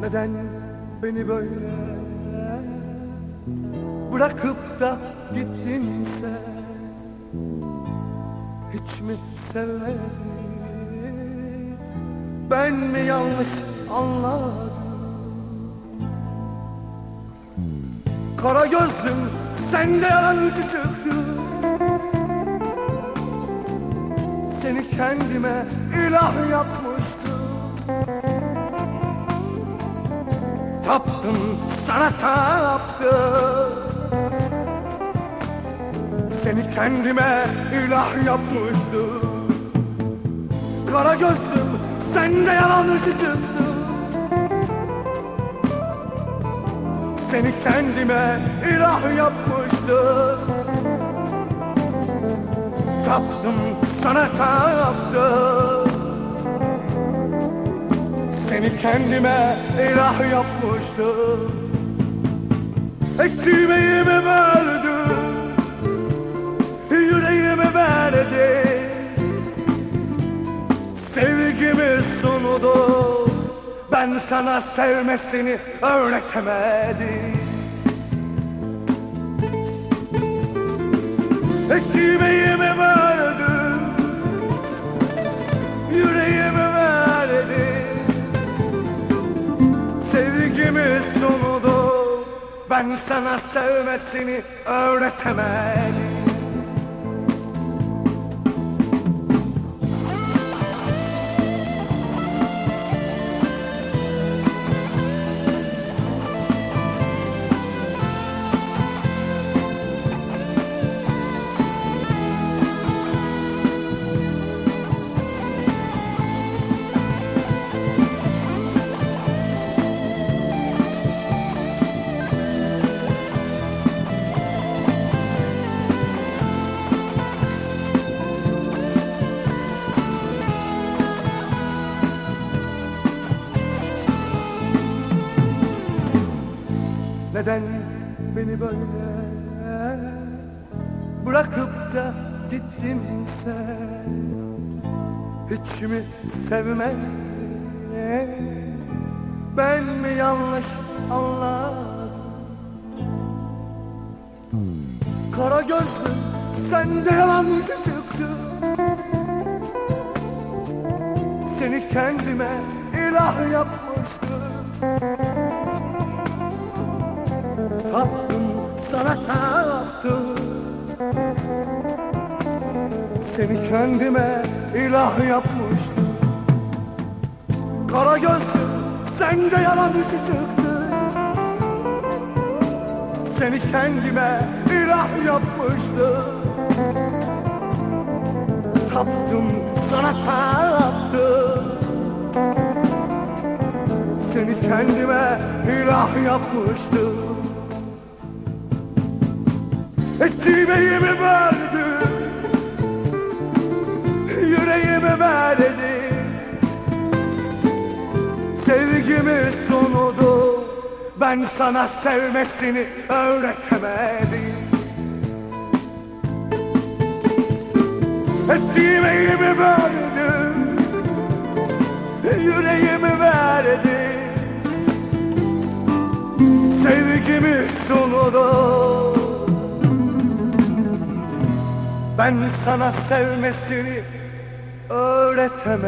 Neden beni böyle bırakıp da gittin sen? Hiç mi sevmedin? Ben mi yanlış anladım? Kara gözlüm sende yalan yüzü çıktı. Seni kendime ilah yapmıştım Taptım sana taptım. Seni kendime ilah yapmıştım. Kara gözlüm sende yalan yüzü çıktı Seni kendime ilah yapmıştım. Taptım sana taptım Seni kendime ilah yapmıştım. Ekmeğimi böldüm Yüreğimi verdi Sevgimi sundu Ben sana sevmesini öğretemedim. Ekmeğimi böldüm Ben sana sevmesini öğretemedim Neden beni böyle bırakıp da gittin sen? Hiç mi sevmedin? Ben mi yanlış anladım? Kara gözlüm sende yalan yüzü çıktı. Seni kendime ilah yapmıştım taptım Seni kendime ilah yapmıştım. Kara gözlüm sende yalan yüzü çıktı. Seni kendime ilah yapmıştım. Taptım sana taptım. Seni kendime ilah yapmıştım Ekmeğimi verdim Yüreğimi verdim Sevgimi sunudu. Ben sana sevmesini öğretemedim. Ekmeğimi verdim Yüreğimi verdim Sevgimi sunudu Ben sana sevmesini öğretemedim